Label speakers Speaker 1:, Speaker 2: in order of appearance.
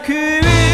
Speaker 1: く